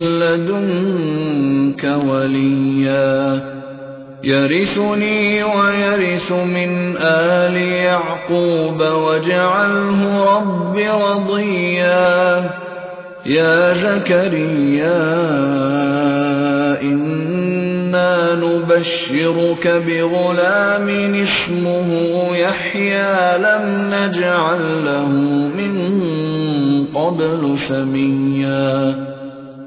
لدنك وليا. يرثني ويرث من آل يعقوب واجعله رب رضيا. يا زكريا إنا نبشرك بغلام اسمه يحيى لم نجعل له من قبل سميا.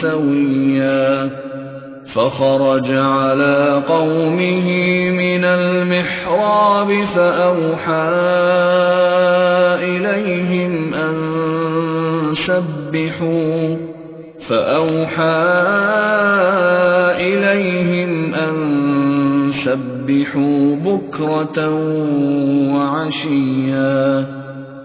سويا. فخرج على قومه من المحراب فأوحى إليهم أن سبحوا. فأوحى إليهم أن سبحوا بكرة وعشيا.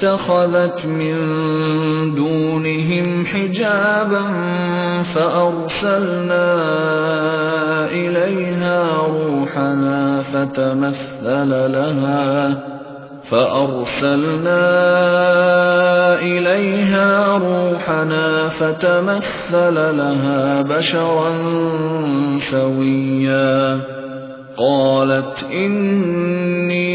فاتخذت من دونهم حجابا فأرسلنا إليها روحنا فتمثل لها فأرسلنا إليها روحنا فتمثل لها بشرا سويا قالت إني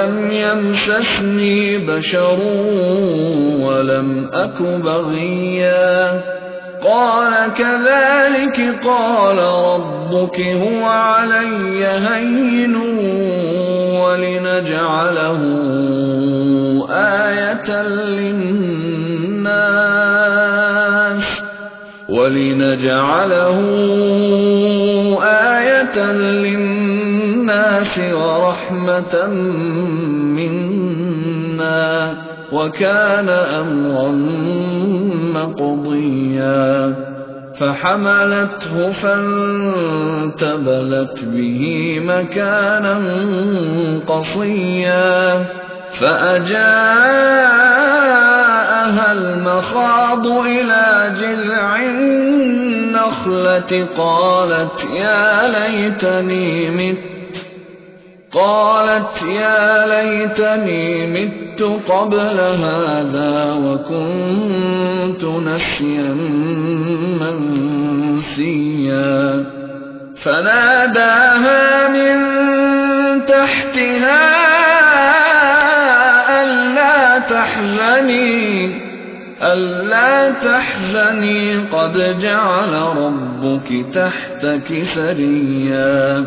ولم يمسسني بشر ولم أك بغيا قال كذلك قال ربك هو علي هين ولنجعله آية للناس ولنجعله آية للناس ورحمة منا وكان أمرا مقضيا فحملته فانتبلت به مكانا قصيا فأجاءها المخاض إلى جذع النخلة قالت يا ليتني مت قالت يا ليتني مت قبل هذا وكنت نسيا منسيا. فناداها من تحتها ألا تحزني ألا تحزني قد جعل ربك تحتك سريا.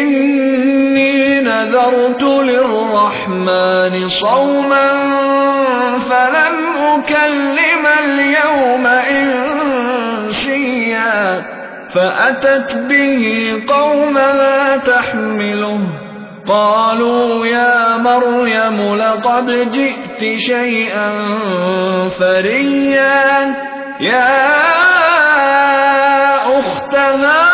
إني نذرت للرحمن صوما فلن أكلم اليوم إنسيا فأتت به قومها تحمله قالوا يا مريم لقد جئت شيئا فريا يا أخت هارون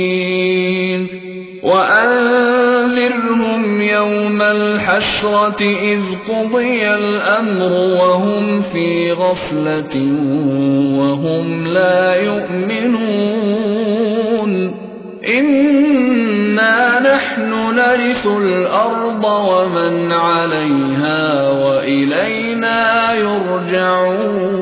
وأنذرهم يوم الحسرة إذ قضي الأمر وهم في غفلة وهم لا يؤمنون. إنا نحن نرث الأرض ومن عليها وإلينا يرجعون.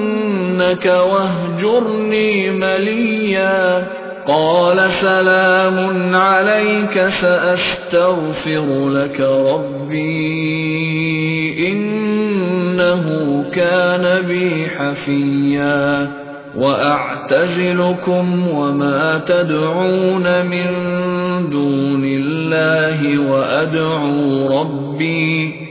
واهجرني مليا. قال سلام عليك سأستغفر لك ربي. إنه كان بي حفيا. وأعتزلكم وما تدعون من دون الله وأدعو ربي.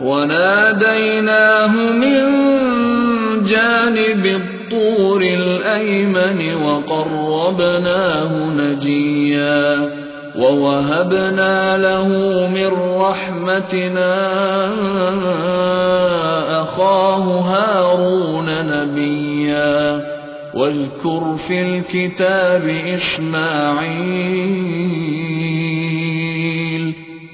وناديناه من جانب الطور الأيمن وقربناه نجيا ووهبنا له من رحمتنا أخاه هارون نبيا واذكر في الكتاب إسماعيل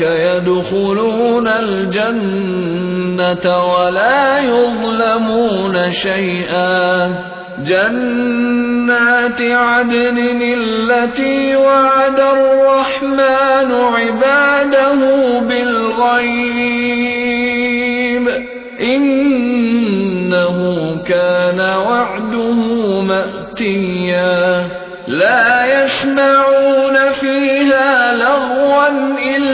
يدخلون الجنة ولا يظلمون شيئا. جنات عدن التي وعد الرحمن عباده بالغيب. إنه كان وعده مأتيا. لا يسمعون فيها لغوا إلا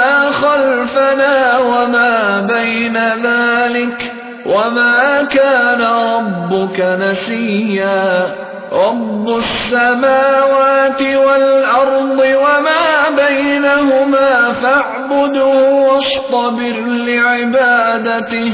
خلفنا وما بين ذلك وما كان ربك نسيا. رب السماوات والأرض وما بينهما فاعبده واصطبر لعبادته.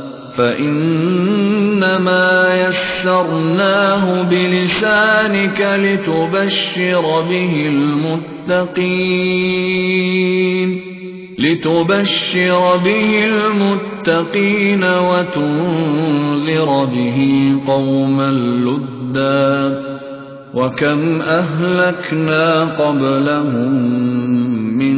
فإنما يسرناه بلسانك لتبشر به المتقين لتبشر به المتقين وتنذر به قوما لدا وكم أهلكنا قبلهم من